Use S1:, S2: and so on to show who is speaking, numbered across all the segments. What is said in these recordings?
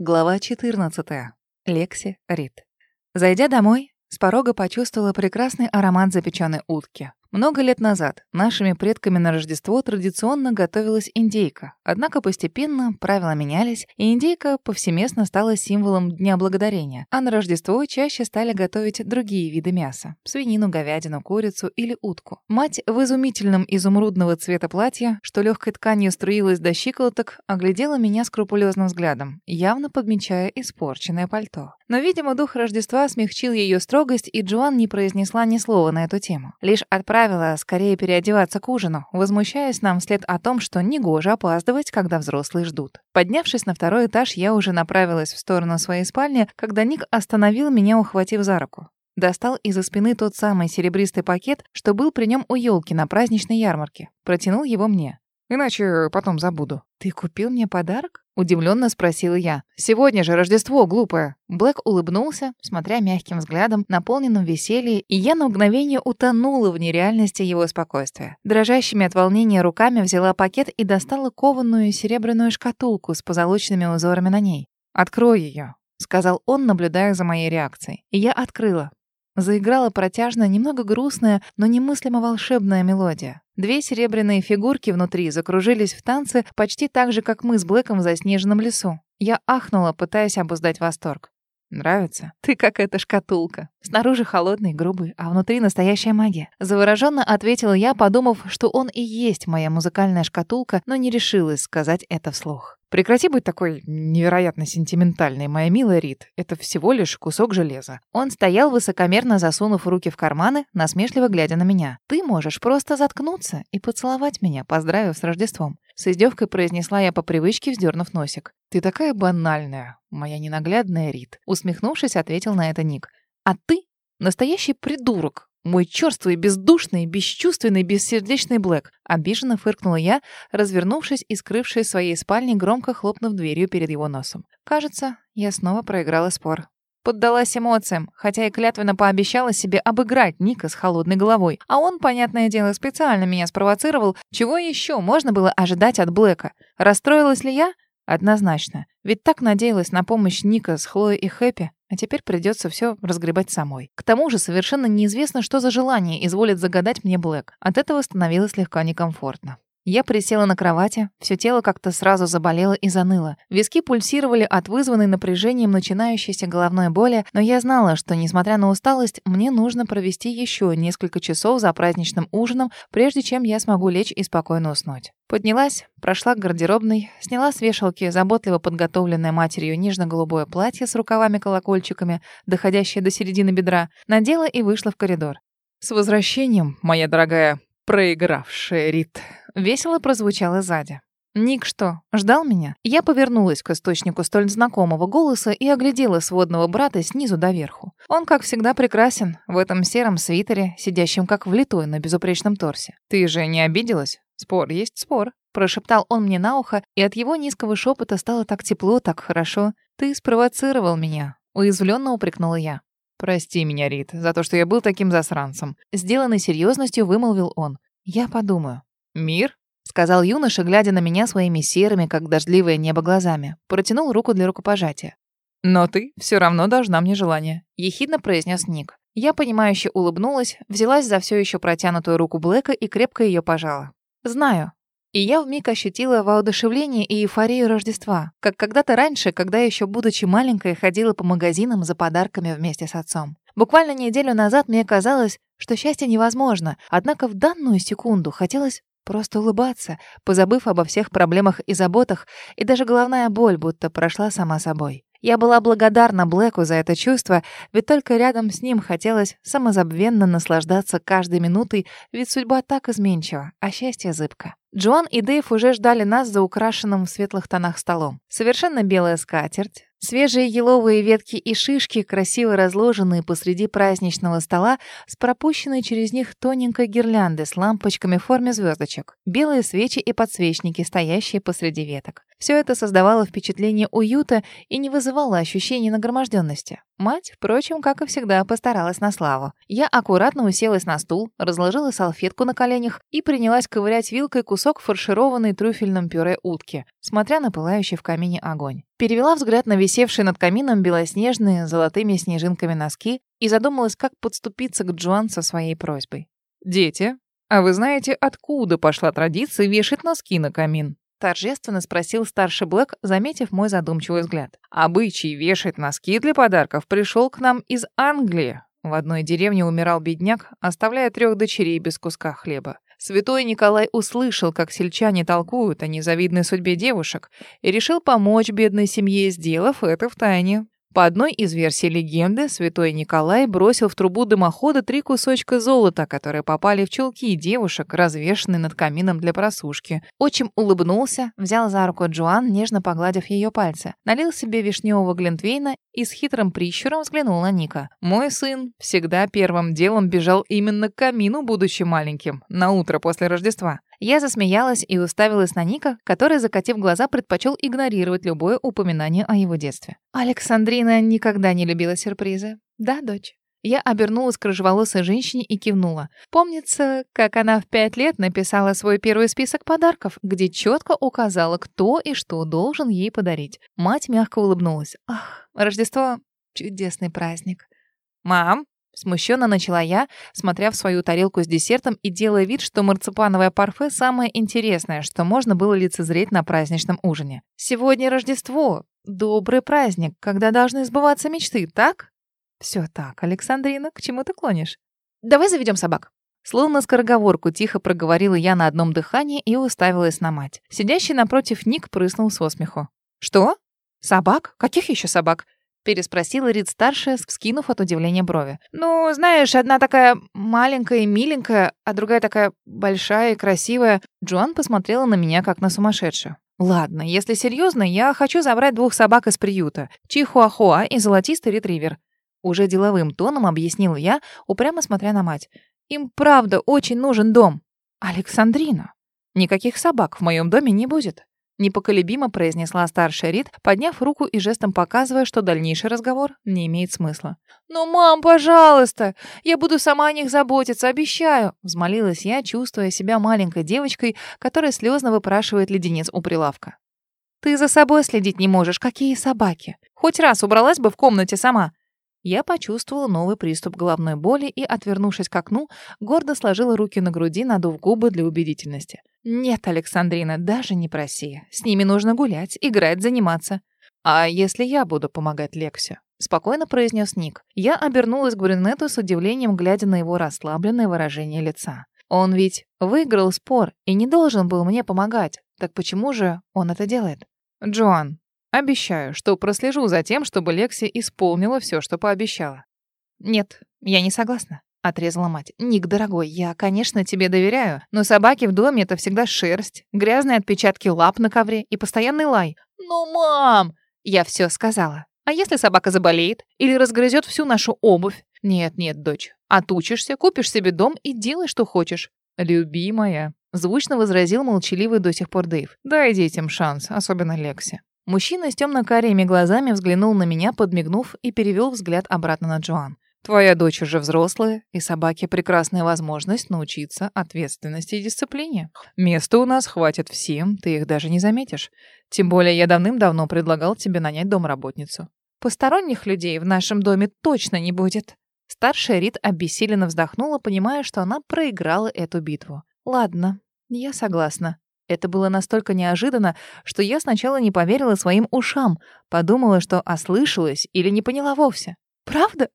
S1: Глава 14. Лекси Рид. Зайдя домой, с порога почувствовала прекрасный аромат запеченной утки. Много лет назад нашими предками на Рождество традиционно готовилась индейка. Однако постепенно правила менялись, и индейка повсеместно стала символом Дня Благодарения. А на Рождество чаще стали готовить другие виды мяса – свинину, говядину, курицу или утку. Мать в изумительном изумрудного цвета платья, что легкой тканью струилась до щиколоток, оглядела меня скрупулезным взглядом, явно подмечая испорченное пальто. Но, видимо, дух Рождества смягчил ее строгость, и Джоан не произнесла ни слова на эту тему. Лишь отправила скорее переодеваться к ужину, возмущаясь нам вслед о том, что негоже опаздывать, когда взрослые ждут. Поднявшись на второй этаж, я уже направилась в сторону своей спальни, когда Ник остановил меня, ухватив за руку. Достал из-за спины тот самый серебристый пакет, что был при нем у елки на праздничной ярмарке. Протянул его мне. Иначе потом забуду. Ты купил мне подарок? Удивленно спросила я. «Сегодня же Рождество, глупая!» Блэк улыбнулся, смотря мягким взглядом, наполненным весельем, и я на мгновение утонула в нереальности его спокойствия. Дрожащими от волнения руками взяла пакет и достала кованую серебряную шкатулку с позолоченными узорами на ней. «Открой ее», — сказал он, наблюдая за моей реакцией. И я открыла. Заиграла протяжная, немного грустная, но немыслимо волшебная мелодия. Две серебряные фигурки внутри закружились в танце почти так же, как мы с Блэком в заснеженном лесу. Я ахнула, пытаясь обуздать восторг. Нравится? Ты как эта шкатулка. Снаружи холодный, грубый, а внутри настоящая магия. Завороженно ответила я, подумав, что он и есть моя музыкальная шкатулка, но не решилась сказать это вслух. Прекрати быть такой невероятно сентиментальной, моя милая Рит. Это всего лишь кусок железа. Он стоял высокомерно, засунув руки в карманы, насмешливо глядя на меня. Ты можешь просто заткнуться и поцеловать меня, поздравив с Рождеством. С издевкой произнесла я по привычке, вздернув носик. Ты такая банальная, моя ненаглядная Рит. Усмехнувшись, ответил на это Ник. А ты настоящий придурок. Мой черствый, бездушный, бесчувственный, бессердечный Блэк. Обиженно фыркнула я, развернувшись и скрывшись в своей спальне, громко хлопнув дверью перед его носом. Кажется, я снова проиграла спор. Поддалась эмоциям, хотя и клятвенно пообещала себе обыграть Ника с холодной головой. А он, понятное дело, специально меня спровоцировал. Чего еще можно было ожидать от Блэка? Расстроилась ли я? Однозначно. Ведь так надеялась на помощь Ника с Хлоей и Хэппи, а теперь придется все разгребать самой. К тому же совершенно неизвестно, что за желание изволит загадать мне Блэк. От этого становилось слегка некомфортно. Я присела на кровати, все тело как-то сразу заболело и заныло. Виски пульсировали от вызванной напряжением начинающейся головной боли, но я знала, что, несмотря на усталость, мне нужно провести еще несколько часов за праздничным ужином, прежде чем я смогу лечь и спокойно уснуть. Поднялась, прошла к гардеробной, сняла с вешалки заботливо подготовленное матерью нежно-голубое платье с рукавами-колокольчиками, доходящее до середины бедра, надела и вышла в коридор. «С возвращением, моя дорогая проигравшая Рит!» Весело прозвучало сзади. Ник что, ждал меня? Я повернулась к источнику столь знакомого голоса и оглядела сводного брата снизу до верху. Он, как всегда, прекрасен в этом сером свитере, сидящем как влитой на безупречном торсе. «Ты же не обиделась? Спор есть спор», — прошептал он мне на ухо, и от его низкого шепота стало так тепло, так хорошо. «Ты спровоцировал меня», — уязвленно упрекнула я. «Прости меня, Рит, за то, что я был таким засранцем», — сделанной серьезностью вымолвил он. «Я подумаю». «Мир?» — сказал юноша, глядя на меня своими серыми, как дождливое небо, глазами. Протянул руку для рукопожатия. «Но ты все равно должна мне желание», — ехидно произнес Ник. Я, понимающе улыбнулась, взялась за все еще протянутую руку Блэка и крепко ее пожала. «Знаю». И я вмиг ощутила воодушевление и эйфорию Рождества, как когда-то раньше, когда еще будучи маленькой, ходила по магазинам за подарками вместе с отцом. Буквально неделю назад мне казалось, что счастье невозможно, однако в данную секунду хотелось Просто улыбаться, позабыв обо всех проблемах и заботах, и даже головная боль будто прошла сама собой. Я была благодарна Блэку за это чувство, ведь только рядом с ним хотелось самозабвенно наслаждаться каждой минутой, ведь судьба так изменчива, а счастье зыбко. Джоан и Дэйв уже ждали нас за украшенным в светлых тонах столом. Совершенно белая скатерть, Свежие еловые ветки и шишки, красиво разложенные посреди праздничного стола, с пропущенной через них тоненькой гирлянды с лампочками в форме звездочек, белые свечи и подсвечники, стоящие посреди веток. Все это создавало впечатление уюта и не вызывало ощущения нагроможденности. Мать, впрочем, как и всегда, постаралась на славу. Я аккуратно уселась на стул, разложила салфетку на коленях и принялась ковырять вилкой кусок фаршированной трюфельным пюре утки, смотря на пылающий в камине огонь. Перевела взгляд на висевшие над камином белоснежные золотыми снежинками носки и задумалась, как подступиться к Джоан со своей просьбой. «Дети, а вы знаете, откуда пошла традиция вешать носки на камин?» Торжественно спросил старший Блэк, заметив мой задумчивый взгляд. Обычай вешать носки для подарков пришел к нам из Англии. В одной деревне умирал бедняк, оставляя трех дочерей без куска хлеба. Святой Николай услышал, как сельчане толкуют о незавидной судьбе девушек, и решил помочь бедной семье, сделав это в тайне. По одной из версий легенды, святой Николай бросил в трубу дымохода три кусочка золота, которые попали в чулки девушек, развешанные над камином для просушки. Отчим улыбнулся, взял за руку Джоан, нежно погладив ее пальцы, налил себе вишневого глинтвейна и с хитрым прищуром взглянул на Ника. «Мой сын всегда первым делом бежал именно к камину, будучи маленьким, на утро после Рождества. Я засмеялась и уставилась на Ника, который, закатив глаза, предпочел игнорировать любое упоминание о его детстве. Александрина никогда не любила сюрпризы. Да, дочь? Я обернулась к рыжеволосой женщине и кивнула. Помнится, как она в пять лет написала свой первый список подарков, где четко указала, кто и что должен ей подарить. Мать мягко улыбнулась. «Ах, Рождество — чудесный праздник». «Мам, Смущенно начала я, смотря в свою тарелку с десертом и делая вид, что марципановое парфе самое интересное, что можно было лицезреть на праздничном ужине. «Сегодня Рождество. Добрый праздник, когда должны сбываться мечты, так?» «Все так, Александрина, к чему ты клонишь?» «Давай заведем собак». Словно скороговорку тихо проговорила я на одном дыхании и уставилась на мать. Сидящий напротив Ник прыснул со смеху. «Что? Собак? Каких еще собак? Переспросила Рид-старшая, вскинув от удивления брови. «Ну, знаешь, одна такая маленькая и миленькая, а другая такая большая и красивая». Джоан посмотрела на меня, как на сумасшедшую. «Ладно, если серьезно, я хочу забрать двух собак из приюта. Чихуахуа и золотистый ретривер». Уже деловым тоном объяснил я, упрямо смотря на мать. «Им правда очень нужен дом». «Александрина, никаких собак в моем доме не будет. Непоколебимо произнесла старшая Рид, подняв руку и жестом показывая, что дальнейший разговор не имеет смысла. «Ну, мам, пожалуйста! Я буду сама о них заботиться, обещаю!» Взмолилась я, чувствуя себя маленькой девочкой, которая слезно выпрашивает леденец у прилавка. «Ты за собой следить не можешь, какие собаки! Хоть раз убралась бы в комнате сама!» Я почувствовала новый приступ головной боли и, отвернувшись к окну, гордо сложила руки на груди, надув губы для убедительности. «Нет, Александрина, даже не проси. С ними нужно гулять, играть, заниматься». «А если я буду помогать Лексе?» — спокойно произнес Ник. Я обернулась к брюнету с удивлением, глядя на его расслабленное выражение лица. Он ведь выиграл спор и не должен был мне помогать. Так почему же он это делает? «Джоан, Обещаю, что прослежу за тем, чтобы Лекси исполнила все, что пообещала. Нет, я не согласна. Отрезала мать. «Ник, дорогой, я, конечно, тебе доверяю, но собаки в доме — это всегда шерсть, грязные отпечатки лап на ковре и постоянный лай». «Ну, мам!» Я все сказала. «А если собака заболеет или разгрызет всю нашу обувь?» «Нет, нет, дочь. Отучишься, купишь себе дом и делай, что хочешь». «Любимая», — звучно возразил молчаливый до сих пор Дэйв. «Дай детям шанс, особенно Лекси». Мужчина с темно-карими глазами взглянул на меня, подмигнув, и перевел взгляд обратно на Джоан. «Твоя дочь уже взрослая, и собаке прекрасная возможность научиться ответственности и дисциплине. Места у нас хватит всем, ты их даже не заметишь. Тем более я давным-давно предлагал тебе нанять домработницу. Посторонних людей в нашем доме точно не будет». Старшая Рит обессиленно вздохнула, понимая, что она проиграла эту битву. «Ладно, я согласна. Это было настолько неожиданно, что я сначала не поверила своим ушам, подумала, что ослышалась или не поняла вовсе. «Правда?»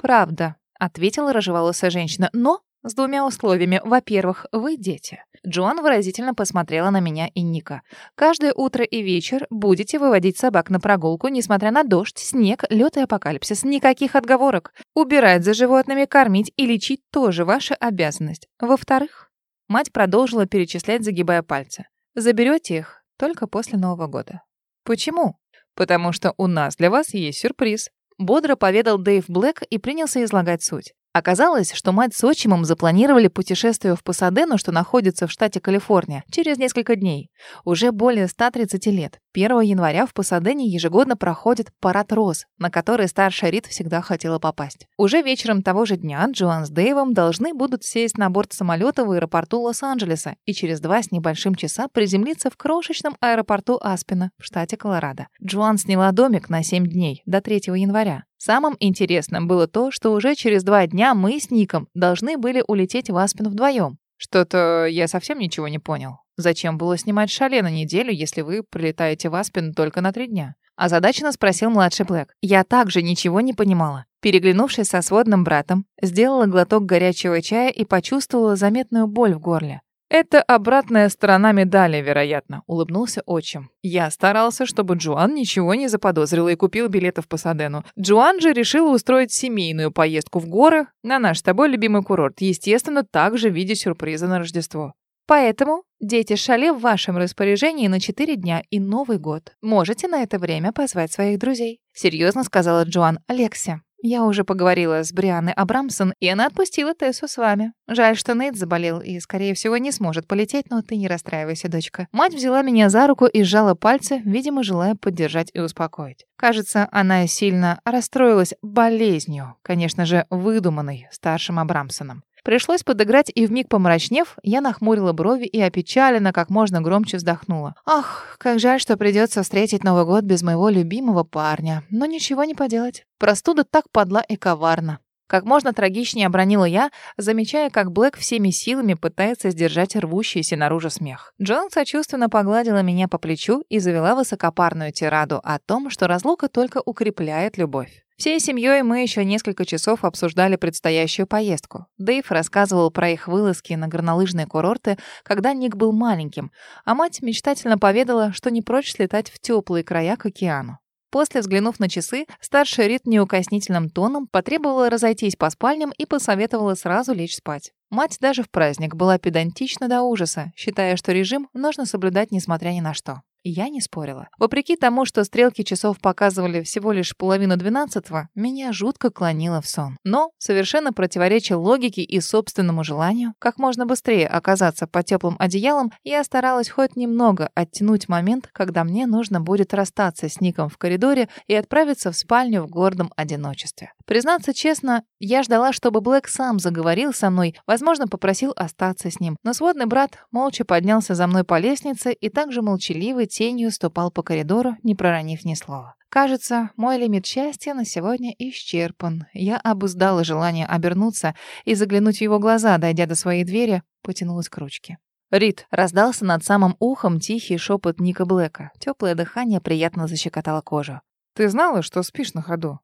S1: «Правда», — ответила рыжеволосая женщина, «но с двумя условиями. Во-первых, вы дети». Джоан выразительно посмотрела на меня и Ника. «Каждое утро и вечер будете выводить собак на прогулку, несмотря на дождь, снег, лед и апокалипсис. Никаких отговорок. Убирать за животными, кормить и лечить тоже ваша обязанность. Во-вторых, Мать продолжила перечислять, загибая пальцы. «Заберете их только после Нового года». «Почему?» «Потому что у нас для вас есть сюрприз», — бодро поведал Дэйв Блэк и принялся излагать суть. Оказалось, что мать с отчимом запланировали путешествие в Пасадену, что находится в штате Калифорния, через несколько дней. Уже более 130 лет. 1 января в Пасадене ежегодно проходит парад роз, на который старшая Рит всегда хотела попасть. Уже вечером того же дня Джоан с Дэйвом должны будут сесть на борт самолета в аэропорту Лос-Анджелеса и через два с небольшим часа приземлиться в крошечном аэропорту Аспена в штате Колорадо. Джоан сняла домик на 7 дней, до 3 января. Самым интересным было то, что уже через два дня мы с Ником должны были улететь в Аспен вдвоем. Что-то я совсем ничего не понял. Зачем было снимать шале на неделю, если вы прилетаете в Аспен только на три дня? Озадаченно спросил младший Блэк. Я также ничего не понимала. Переглянувшись со сводным братом, сделала глоток горячего чая и почувствовала заметную боль в горле. «Это обратная сторона медали, вероятно», — улыбнулся отчим. «Я старался, чтобы Джоан ничего не заподозрила и купил билеты в Пасадену. Джоан же решила устроить семейную поездку в горы на наш с тобой любимый курорт, естественно, также в виде сюрприза на Рождество. Поэтому дети шале в вашем распоряжении на 4 дня и Новый год. Можете на это время позвать своих друзей», — серьезно сказала Джоан Алексе. «Я уже поговорила с Брианной Абрамсон, и она отпустила Тессу с вами. Жаль, что Нейт заболел и, скорее всего, не сможет полететь, но ты не расстраивайся, дочка». Мать взяла меня за руку и сжала пальцы, видимо, желая поддержать и успокоить. Кажется, она сильно расстроилась болезнью, конечно же, выдуманной старшим Абрамсоном. Пришлось подыграть, и вмиг помрачнев, я нахмурила брови и опечаленно как можно громче вздохнула. Ах, как жаль, что придется встретить Новый год без моего любимого парня. Но ничего не поделать. Простуда так подла и коварна. Как можно трагичнее обронила я, замечая, как Блэк всеми силами пытается сдержать рвущийся наружу смех. Джон сочувственно погладила меня по плечу и завела высокопарную тираду о том, что разлука только укрепляет любовь. Всей семьей мы еще несколько часов обсуждали предстоящую поездку. Дэйв рассказывал про их вылазки на горнолыжные курорты, когда Ник был маленьким, а мать мечтательно поведала, что не прочь слетать в теплые края к океану. После, взглянув на часы, старшая Рит неукоснительным тоном потребовала разойтись по спальням и посоветовала сразу лечь спать. Мать даже в праздник была педантична до ужаса, считая, что режим нужно соблюдать несмотря ни на что. Я не спорила. Вопреки тому, что стрелки часов показывали всего лишь половину двенадцатого, меня жутко клонило в сон. Но, совершенно противоречия логике и собственному желанию, как можно быстрее оказаться под теплым одеялом, я старалась хоть немного оттянуть момент, когда мне нужно будет расстаться с Ником в коридоре и отправиться в спальню в гордом одиночестве. Признаться честно, я ждала, чтобы Блэк сам заговорил со мной, возможно, попросил остаться с ним. Но сводный брат молча поднялся за мной по лестнице и также молчаливый тенью ступал по коридору, не проронив ни слова. Кажется, мой лимит счастья на сегодня исчерпан. Я обуздала желание обернуться и заглянуть в его глаза, дойдя до своей двери, потянулась к ручке. «Рит!» — раздался над самым ухом тихий шепот Ника Блэка. Теплое дыхание приятно защекотало кожу. «Ты знала, что спишь на ходу?»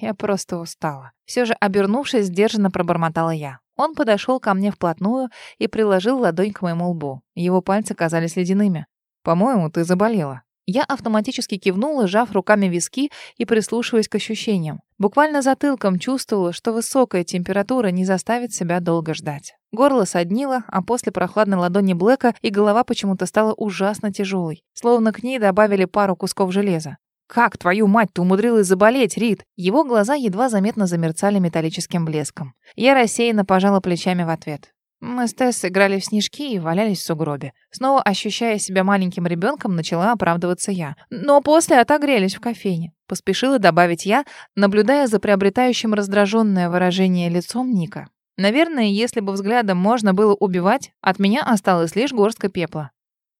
S1: Я просто устала. Все же, обернувшись, сдержанно пробормотала я. Он подошел ко мне вплотную и приложил ладонь к моему лбу. Его пальцы казались ледяными. «По-моему, ты заболела». Я автоматически кивнула, сжав руками виски и прислушиваясь к ощущениям. Буквально затылком чувствовала, что высокая температура не заставит себя долго ждать. Горло соднило, а после прохладной ладони Блэка и голова почему-то стала ужасно тяжелой, словно к ней добавили пару кусков железа. «Как, твою мать, ты умудрилась заболеть, Рит?» Его глаза едва заметно замерцали металлическим блеском. Я рассеянно пожала плечами в ответ. Мы с Тесс играли в снежки и валялись в сугробе. Снова ощущая себя маленьким ребенком, начала оправдываться я. Но после отогрелись в кофейне. Поспешила добавить я, наблюдая за приобретающим раздраженное выражение лицом Ника. Наверное, если бы взглядом можно было убивать, от меня осталось лишь горстка пепла.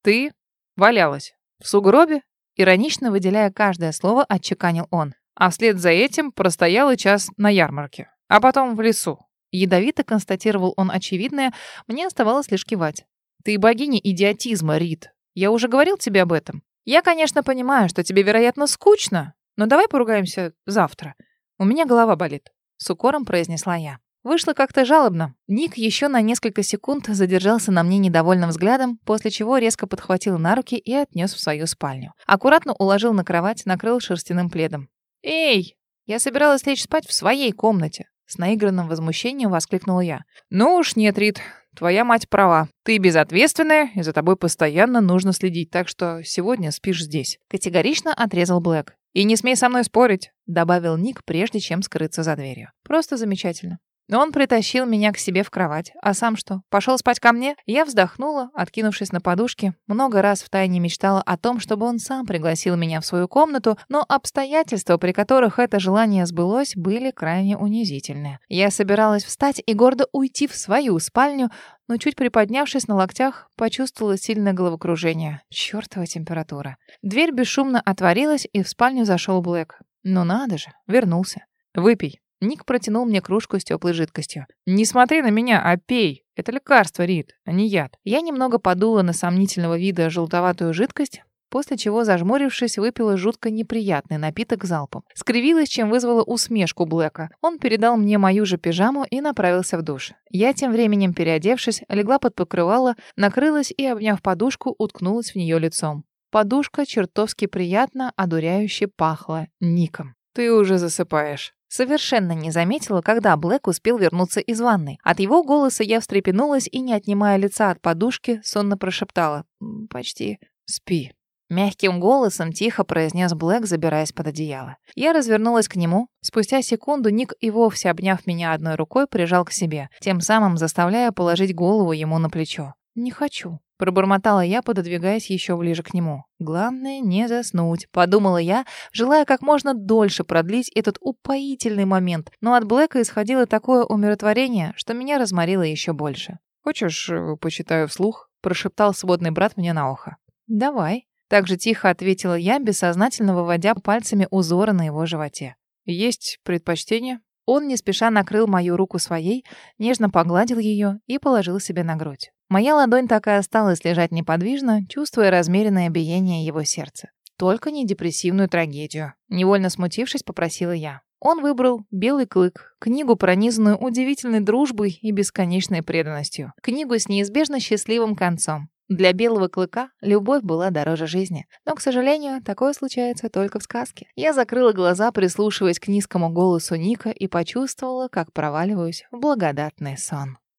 S1: «Ты валялась в сугробе?» Иронично выделяя каждое слово, отчеканил он. А вслед за этим простояла час на ярмарке. А потом в лесу. Ядовито констатировал он очевидное, мне оставалось лишь кивать. «Ты богиня идиотизма, Рит. Я уже говорил тебе об этом. Я, конечно, понимаю, что тебе, вероятно, скучно, но давай поругаемся завтра. У меня голова болит», — с укором произнесла я. Вышло как-то жалобно. Ник еще на несколько секунд задержался на мне недовольным взглядом, после чего резко подхватил на руки и отнес в свою спальню. Аккуратно уложил на кровать, накрыл шерстяным пледом. «Эй, я собиралась лечь спать в своей комнате. С наигранным возмущением воскликнула я. «Ну уж нет, Рит, твоя мать права. Ты безответственная, и за тобой постоянно нужно следить, так что сегодня спишь здесь». Категорично отрезал Блэк. «И не смей со мной спорить», — добавил Ник, прежде чем скрыться за дверью. «Просто замечательно. Он притащил меня к себе в кровать. А сам что, пошел спать ко мне? Я вздохнула, откинувшись на подушке. Много раз втайне мечтала о том, чтобы он сам пригласил меня в свою комнату, но обстоятельства, при которых это желание сбылось, были крайне унизительны. Я собиралась встать и гордо уйти в свою спальню, но чуть приподнявшись на локтях, почувствовала сильное головокружение. Чёртова температура. Дверь бесшумно отворилась, и в спальню зашел Блэк. Ну надо же, вернулся. «Выпей», Ник протянул мне кружку с теплой жидкостью. «Не смотри на меня, а пей. Это лекарство, Рит, а не яд». Я немного подула на сомнительного вида желтоватую жидкость, после чего, зажмурившись, выпила жутко неприятный напиток залпом. Скривилась, чем вызвала усмешку Блэка. Он передал мне мою же пижаму и направился в душ. Я, тем временем переодевшись, легла под покрывало, накрылась и, обняв подушку, уткнулась в нее лицом. Подушка чертовски приятно, одуряюще пахла Ником. «Ты уже засыпаешь», Совершенно не заметила, когда Блэк успел вернуться из ванной. От его голоса я встрепенулась и, не отнимая лица от подушки, сонно прошептала. «Почти. Спи». Мягким голосом тихо произнес Блэк, забираясь под одеяло. Я развернулась к нему. Спустя секунду Ник и вовсе, обняв меня одной рукой, прижал к себе, тем самым заставляя положить голову ему на плечо. «Не хочу», Пробормотала я, пододвигаясь еще ближе к нему. «Главное, не заснуть», — подумала я, желая как можно дольше продлить этот упоительный момент. Но от Блэка исходило такое умиротворение, что меня разморило еще больше. «Хочешь, э, почитаю вслух?» — прошептал сводный брат мне на ухо. «Давай», — так же тихо ответила я, бессознательно выводя пальцами узоры на его животе. «Есть предпочтение?» Он не спеша накрыл мою руку своей, нежно погладил ее и положил себе на грудь. Моя ладонь так и осталась лежать неподвижно, чувствуя размеренное биение его сердца. Только не депрессивную трагедию. Невольно смутившись, попросила я. Он выбрал «Белый клык», книгу, пронизанную удивительной дружбой и бесконечной преданностью. Книгу с неизбежно счастливым концом. Для белого клыка любовь была дороже жизни. Но, к сожалению, такое случается только в сказке. Я закрыла глаза, прислушиваясь к низкому голосу Ника и почувствовала, как проваливаюсь в благодатный сон.